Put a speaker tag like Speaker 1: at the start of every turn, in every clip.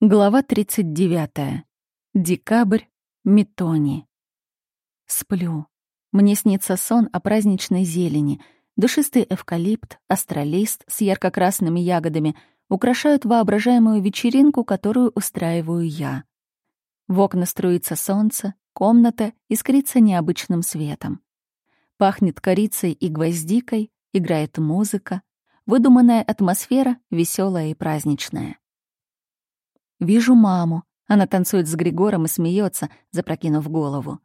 Speaker 1: Глава 39. Декабрь. Метони. Сплю. Мне снится сон о праздничной зелени. Душистый эвкалипт, астролист с ярко-красными ягодами украшают воображаемую вечеринку, которую устраиваю я. В окна струится солнце, комната искрится необычным светом. Пахнет корицей и гвоздикой, играет музыка, выдуманная атмосфера веселая и праздничная. Вижу маму. Она танцует с Григором и смеется, запрокинув голову.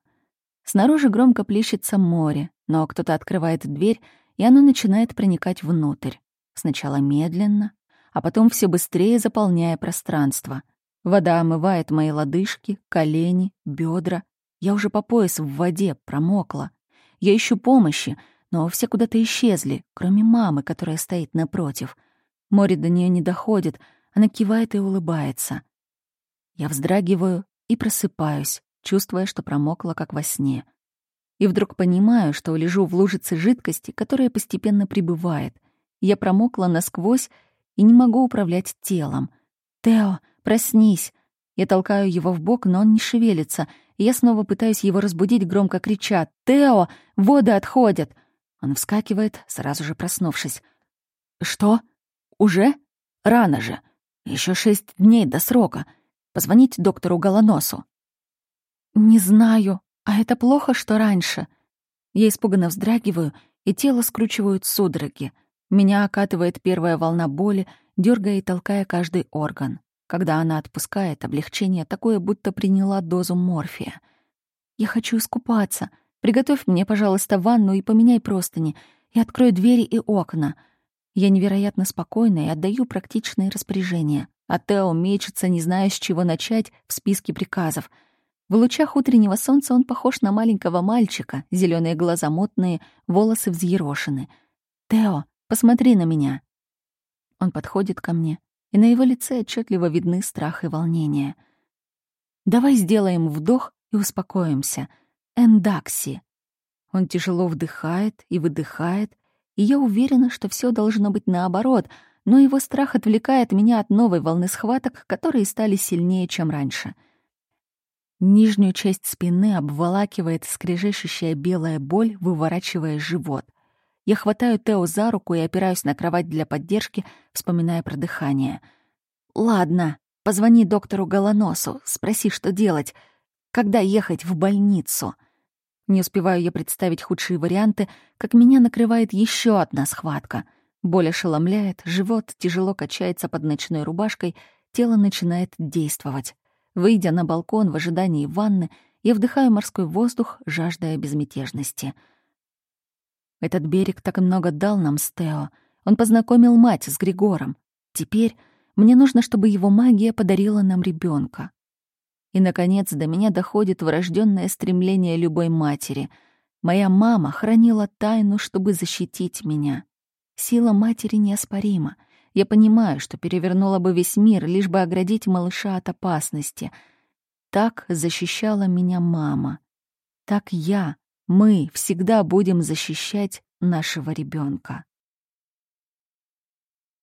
Speaker 1: Снаружи громко плещется море, но кто-то открывает дверь, и оно начинает проникать внутрь. Сначала медленно, а потом все быстрее заполняя пространство. Вода омывает мои лодыжки, колени, бедра. Я уже по пояс в воде, промокла. Я ищу помощи, но все куда-то исчезли, кроме мамы, которая стоит напротив. Море до нее не доходит, она кивает и улыбается. Я вздрагиваю и просыпаюсь, чувствуя, что промокла, как во сне. И вдруг понимаю, что лежу в лужице жидкости, которая постепенно прибывает. Я промокла насквозь и не могу управлять телом. «Тео, проснись!» Я толкаю его в бок, но он не шевелится, я снова пытаюсь его разбудить, громко крича «Тео, воды отходят!» Он вскакивает, сразу же проснувшись. «Что? Уже? Рано же!» Еще шесть дней до срока. Позвонить доктору Голоносу. Не знаю, а это плохо, что раньше. Я испуганно вздрагиваю, и тело скручивают судороги. Меня окатывает первая волна боли, дергая и толкая каждый орган. Когда она отпускает, облегчение такое, будто приняла дозу морфия. Я хочу искупаться. Приготовь мне, пожалуйста, ванну и поменяй простыни, и открой двери и окна — я невероятно спокойна и отдаю практичные распоряжения. А Тео мечется, не зная, с чего начать, в списке приказов. В лучах утреннего солнца он похож на маленького мальчика, зеленые глаза мутные, волосы взъерошены. «Тео, посмотри на меня!» Он подходит ко мне, и на его лице отчетливо видны страх и волнение. «Давай сделаем вдох и успокоимся. Эндакси!» Он тяжело вдыхает и выдыхает, и я уверена, что все должно быть наоборот, но его страх отвлекает меня от новой волны схваток, которые стали сильнее, чем раньше. Нижнюю часть спины обволакивает скрежещущая белая боль, выворачивая живот. Я хватаю Тео за руку и опираюсь на кровать для поддержки, вспоминая про дыхание. «Ладно, позвони доктору Голоносу, спроси, что делать. Когда ехать в больницу?» Не успеваю я представить худшие варианты, как меня накрывает еще одна схватка. Боль ошеломляет, живот тяжело качается под ночной рубашкой, тело начинает действовать. Выйдя на балкон в ожидании ванны, я вдыхаю морской воздух, жаждая безмятежности. Этот берег так много дал нам с Тео. Он познакомил мать с Григором. Теперь мне нужно, чтобы его магия подарила нам ребенка. И, наконец, до меня доходит врожденное стремление любой матери. Моя мама хранила тайну, чтобы защитить меня. Сила матери неоспорима. Я понимаю, что перевернула бы весь мир, лишь бы оградить малыша от опасности. Так защищала меня мама. Так я, мы всегда будем защищать нашего ребенка.